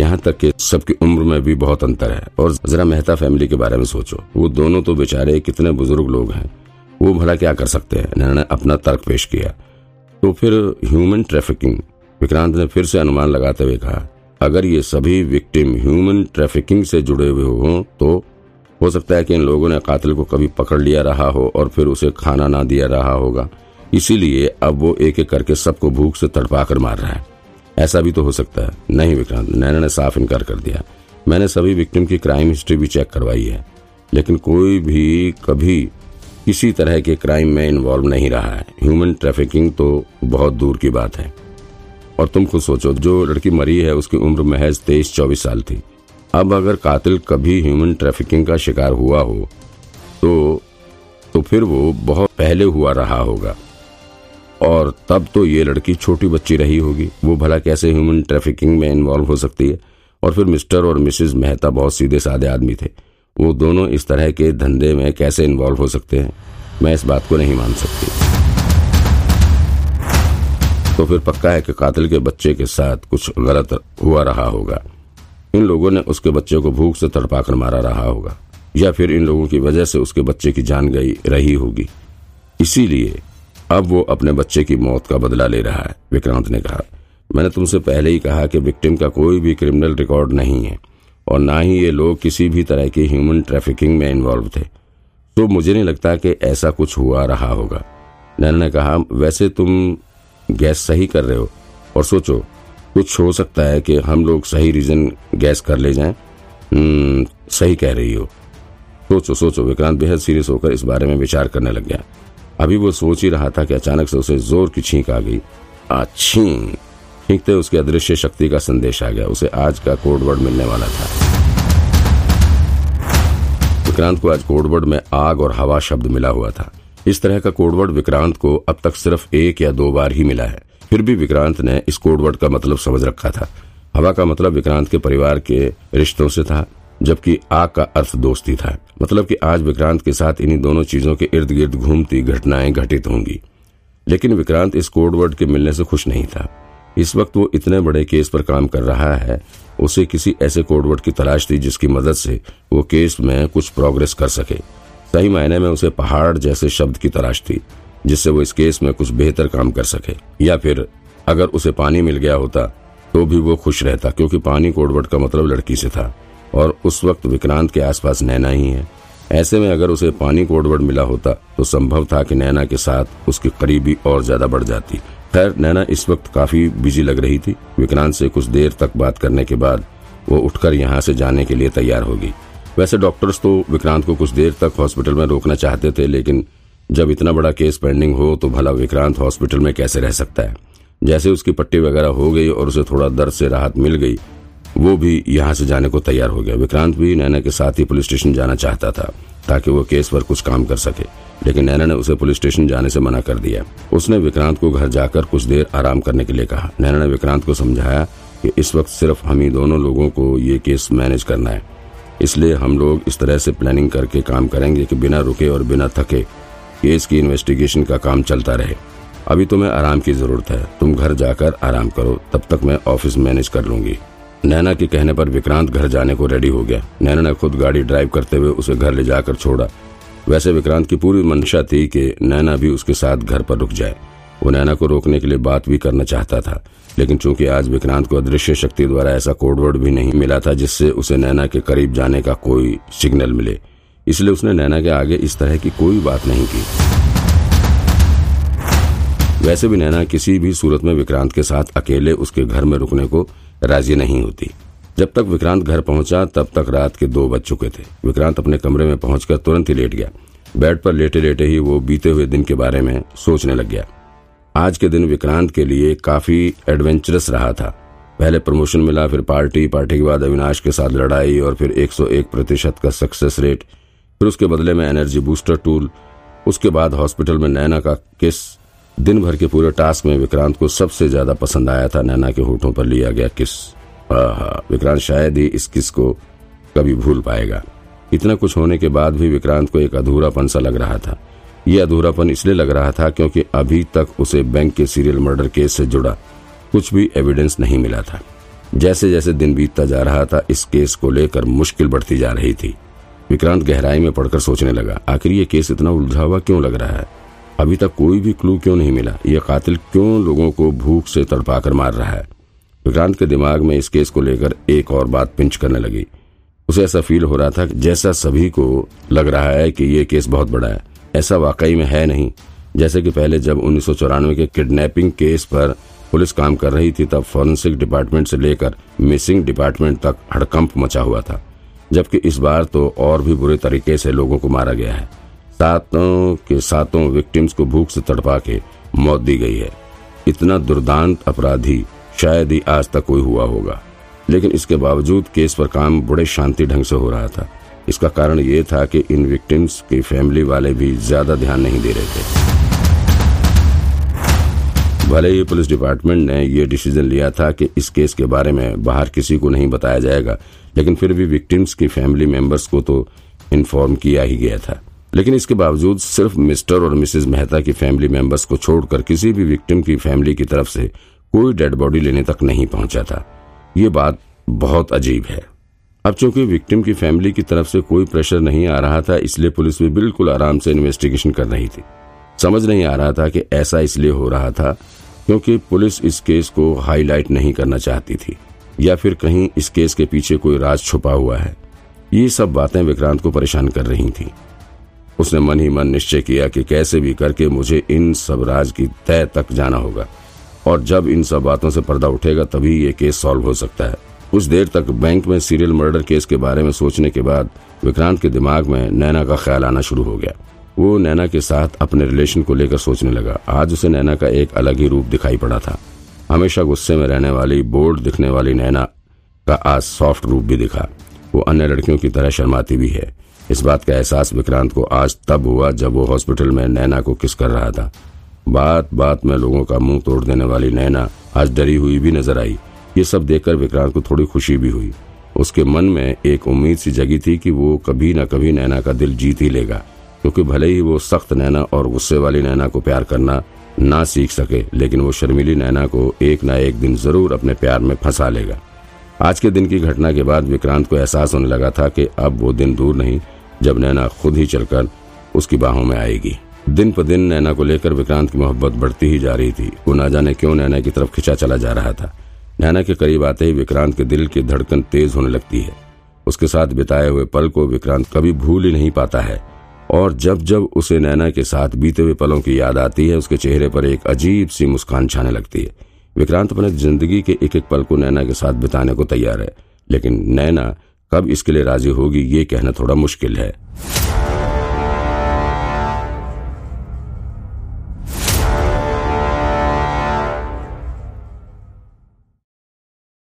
यहाँ तक कि सबकी उम्र में भी बहुत अंतर है। और जरा मेहता फैमिली के बारे में सोचो। वो दोनों तो बेचारे कितने बुज़ुर्ग लोग हैं। वो भला क्या कर सकते हैं? नैना अपना तर्क पेश किया। तो फिर ह्यूमन ट्रैफिकिंग विक्रांत ने फिर से अनुमान लगाते हुए कहा, अगर ये सभी विक्टिम ह्यूमन ट्रैफिकिंग से जुड़े हुए हों तो हो सकता है कि इन लोगों ने कातिल को कभी पकड़ लिया रहा हो और फिर उसे खाना ना दिया रहा होगा। इसीलिए अब वो एक एक करके सबको भूख से तड़पा कर मार रहा है। ऐसा भी तो हो सकता है। नहीं, विक्रांत, नैना ने साफ़ इनकार कर दिया। मैंने सभी विक्टिम की क्राइम हिस्ट्री भी चेक करवाई है, लेकिन कोई भी कभी किसी तरह के क्राइम में इन्वॉल्व नहीं रहा है। ह्यूमन ट्रैफिकिंग तो बहुत दूर की बात है। और तुम खुद सोचो, जो लड़की मरी है, उसकी उम्र महज तेईस चौबीस साल थी। अब अगर कातिल कभी ह्यूमन ट्रैफिकिंग का शिकार हुआ हो तो तो फिर वो बहुत पहले हुआ रहा होगा। और तब तो ये लड़की छोटी बच्ची रही होगी। वो भला कैसे ह्यूमन ट्रैफिकिंग में इन्वॉल्व हो सकती है? और फिर मिस्टर और मिसेस मेहता बहुत सीधे साधे आदमी थे। वो दोनों इस तरह के धंधे में कैसे इन्वॉल्व हो सकते हैं? मैं इस बात को नहीं मान सकती। तो फिर पक्का है कि कातिल के बच्चे के साथ कुछ गलत हुआ रहा होगा। इन लोगों ने उसके बच्चे को भूख से तड़पाकर मारा रहा होगा। या फिर इन लोगों की वजह से उसके बच्चे की जान गई रही होगी। इसीलिए अब वो अपने बच्चे की मौत का बदला ले रहा है विक्रांत ने कहा। मैंने तुमसे पहले ही कहा कि विक्टिम का कोई भी क्रिमिनल रिकॉर्ड नहीं है और ना ही ये लोग किसी भी तरह की ह्यूमन ट्रैफिकिंग में इन्वॉल्व थे। तो मुझे नहीं लगता कि ऐसा कुछ हुआ रहा होगा। नैना ने कहा वैसे तुम गैस सही कर रहे हो और सोचो कुछ हो सकता है कि हम लोग सही रीजन गैस कर ले जाएँ? हम्म, सही कह रही हो। सोचो सोचो। विक्रांत बेहद सीरियस होकर इस बारे में विचार करने लग गया। अभी वो सोच ही रहा था कि अचानक से उसे ज़ोर की छींक आ गई। अच्छी छींकते उसके अदृश्य शक्ति का संदेश आ गया। उसे आज का कोडवर्ड मिलने वाला था। विक्रांत को आज कोडवर्ड में आग और हवा शब्द मिला हुआ था। इस तरह का कोडवर्ड विक्रांत को अब तक सिर्फ़ एक या दो बार ही मिला है। फिर भी विक्रांत ने इस कोडवर्ड का मतलब समझ रखा था। हवा का मतलब विक्रांत के परिवार के रिश्तों से था। जबकि आग का अर्थ दोस्ती था। मतलब कि आज विक्रांत के साथ इन्हीं दोनों चीज़ों के इर्द गिर्द घूमती घटनाएँ घटित होंगी। लेकिन विक्रांत इस कोडवर्ड के मिलने से खुश नहीं था। इस वक्त वो इतने बड़े केस पर काम कर रहा है, उसे किसी ऐसे कोडवर्ड की तलाश थी जिसकी मदद से वो केस में कुछ प्रोग्रेस कर सके। सही मायने में उसे पहाड़ जैसे शब्द की तलाश थी, जिससे वो इस केस में कुछ बेहतर काम कर सके। या फिर, अगर उसे पानी मिल गया होता तो भी वो खुश रहता, क्योंकि पानी कोडवर्ड का मतलब लड़की से था। और उस वक्त विक्रांत के आसपास नैना ही है। ऐसे में अगर उसे पानी कोडवर्ड मिला होता तो संभव था कि नैना के साथ उसकी करीबी और ज़्यादा बढ़ जाती। खैर, नैना इस वक्त काफ़ी बिज़ी लग रही थी। विक्रांत से कुछ देर तक बात करने के बाद वो उठकर यहाँ से जाने के लिए तैयार होगी वैसे डॉक्टर्स तो विक्रांत को कुछ देर तक हॉस्पिटल में रोकना चाहते थे, लेकिन जब इतना बड़ा केस पेंडिंग हो तो भला विक्रांत हॉस्पिटल में कैसे रह सकता है? जैसे उसकी पट्टी वगैरह हो गई और उसे थोड़ा दर्द से राहत मिल गई वो भी यहाँ से जाने को तैयार हो गया। विक्रांत भी नैना के साथ ही पुलिस स्टेशन जाना चाहता था, ताकि वो केस पर कुछ काम कर सके, लेकिन नैना ने उसे पुलिस स्टेशन जाने से मना कर दिया। उसने विक्रांत को घर जाकर कुछ देर आराम करने के लिए कहा। नैना ने विक्रांत को समझाया कि इस वक्त सिर्फ़ हम ही दोनों लोगों को ये केस मैनेज करना है। इसलिए हम लोग इस तरह से प्लानिंग करके काम करेंगे कि बिना रुके और बिना थके केस की इन्वेस्टिगेशन का काम चलता रहे। अभी तुम्हें आराम की ज़रूरत है। तुम घर जाकर आराम करो। तब तक मैं ऑफ़िस मैनेज कर लूँगी। नैना के कहने पर विक्रांत घर जाने को रेडी हो गया। नैना ने खुद गाड़ी ड्राइव करते हुए उसे घर ले जाकर छोड़ा। वैसे विक्रांत की पूरी मंशा थी कि नैना भी उसके साथ घर पर रुक जाए। वो नैना को रोकने के लिए बात भी करना चाहता था। लेकिन चूँकि आज विक्रांत को अदृश्य शक्ति द्वारा ऐसा कोडवर्ड भी नहीं मिला था, जिससे उसे नैना के करीब जाने का कोई सिग्नल मिले। इसलिए उसने नैना के आगे इस तरह की कोई बात नहीं की। वैसे भी नैना किसी भी सूरत में विक्रांत के साथ अकेले उसके घर में रुकने को राज़ी नहीं होती। जब तक विक्रांत घर पहुँचा, तब तक रात के दो बज चुके थे। विक्रांत अपने कमरे में पहुंचकर तुरंत ही लेट गया। बेड पर लेटे लेटे ही वो बीते हुए दिन के बारे में सोचने लग गया। आज के दिन विक्रांत के लिए काफ़ी एडवेंचरस रहा था। पहले प्रमोशन मिला, फिर पार्टी पार्टी के बाद अविनाश के साथ लड़ाई और फिर 101 प्रतिशत का सक्सेस रेट, फिर उसके बदले में एनर्जी बूस्टर टूल, उसके बाद हॉस्पिटल में नैना का किस दिन भर के पूरे टास्क में विक्रांत को सबसे ज़्यादा पसंद आया था। नैना के होठों पर लिया गया किस? विक्रांत शायद ही इस किस को कभी भूल पाएगा। इतना कुछ होने के बाद भी विक्रांत को एक अधूरापन सा लग रहा था। ये अधूरापन इसलिए लग रहा था क्योंकि अभी तक उसे बैंक के सीरियल मर्डर केस से जुड़ा कुछ भी एविडेंस नहीं मिला था। जैसे जैसे दिन बीतता जा रहा था, इस केस को लेकर मुश्किल बढ़ती जा रही थी। विक्रांत गहराई में पड़कर सोचने लगा, आखिर ये केस इतना उलझा हुआ क्यों लग रहा है? अभी तक कोई भी क्लू क्यों नहीं मिला? यह कातिल क्यों लोगों को भूख से तड़पाकर मार रहा है? विक्रांत के दिमाग में इस केस को लेकर एक और बात पिंच करने लगी। उसे ऐसा फील हो रहा था जैसा सभी को लग रहा है कि ये केस बहुत बड़ा है, ऐसा वाकई में है नहीं। जैसे कि पहले जब उन्नीस सौ चौरानवे के किडनैपिंग केस पर पुलिस काम कर रही थी, तब फॉरेंसिक डिपार्टमेंट से लेकर मिसिंग डिपार्टमेंट तक हड़कंप मचा हुआ था। जबकि इस बार तो और भी बुरे तरीके से लोगों को मारा गया है। सातों के सातों विक्टिम्स को भूख से तड़पा के मौत दी गई है। इतना दुर्दांत अपराधी शायद ही आज तक कोई हुआ होगा। लेकिन इसके बावजूद केस पर काम बड़े शांति ढंग से हो रहा था। इसका कारण ये था कि इन विक्टिम्स की फैमिली वाले भी ज़्यादा ध्यान नहीं दे रहे थे। भले ही पुलिस डिपार्टमेंट ने यह डिसीज़न लिया था कि इस केस के बारे में बाहर किसी को नहीं बताया जाएगा, लेकिन फिर भी विक्टिम्स की फैमिली मेंबर्स को तो इन्फॉर्म किया ही गया था। लेकिन इसके बावजूद सिर्फ़ मिस्टर और मिसेज मेहता की फैमिली मेंबर्स को छोड़कर किसी भी विक्टिम की फैमिली की तरफ़ से कोई डेड बॉडी लेने तक नहीं पहुँचा था। ये बात बहुत अजीब है। अब चूँकि विक्टिम की फैमिली की तरफ़ से कोई प्रेशर नहीं आ रहा था, इसलिए पुलिस भी बिल्कुल आराम से इन्वेस्टिगेशन कर रही थी। समझ नहीं आ रहा था कि ऐसा इसलिए हो रहा था क्योंकि पुलिस इस केस को हाईलाइट नहीं करना चाहती थी, या फिर कहीं इस केस के पीछे कोई राज छुपा हुआ है। ये सब बातें विक्रांत को परेशान कर रही थी। उसने मन ही मन निश्चय किया कि कैसे भी करके मुझे इन सब राज की तय तक जाना होगा। और जब इन सब बातों से पर्दा उठेगा, तभी ये केस सॉल्व हो सकता है। कुछ देर तक बैंक में सीरियल मर्डर केस के बारे में सोचने के बाद विक्रांत के दिमाग में नैना का ख्याल आना शुरू हो गया। वो नैना के साथ अपने रिलेशन को लेकर सोचने लगा। आज उसे नैना का एक अलग ही रूप दिखाई पड़ा था। हमेशा गुस्से में रहने वाली बोर्ड दिखने वाली नैना का आज सॉफ्ट रूप भी दिखा। वो अन्य लड़कियों की तरह शर्माती भी है। इस बात का एहसास विक्रांत को आज तब हुआ जब वो हॉस्पिटल में नैना को किस कर रहा था। बात बात में लोगों का मुँह तोड़ देने वाली नैना आज डरी हुई भी नज़र आई। ये सब देखकर विक्रांत को थोड़ी खुशी भी हुई। उसके मन में एक उम्मीद सी जगी थी कि वो कभी न कभी नैना का दिल जीत ही लेगा, क्योंकि भले ही वो सख्त नैना और गुस्से वाली नैना को प्यार करना ना सीख सके, लेकिन वो शर्मिली नैना को एक ना एक दिन ज़रूर अपने प्यार में फंसा लेगा। आज के दिन की घटना के बाद विक्रांत को एहसास होने लगा था कि अब वो दिन दूर नहीं जब नैना खुद ही चलकर उसकी बाहों में आएगी। दिन पर दिन नैना को लेकर विक्रांत की मोहब्बत बढ़ती ही जा रही थी। वो ना जाने क्यों नैना की तरफ़ खिंचा चला जा रहा था। नैना के करीब आते ही विक्रांत के दिल की धड़कन तेज होने लगती है। उसके साथ बिताए हुए पल को विक्रांत कभी भूल ही नहीं पाता है। और जब जब उसे नैना के साथ बीते हुए पलों की याद आती है, उसके चेहरे पर एक अजीब सी मुस्कान छाने लगती है। विक्रांत अपने ज़िंदगी के एक एक पल को नैना के साथ बिताने को तैयार है। लेकिन नैना कब इसके लिए राज़ी होगी ये कहना थोड़ा मुश्किल है।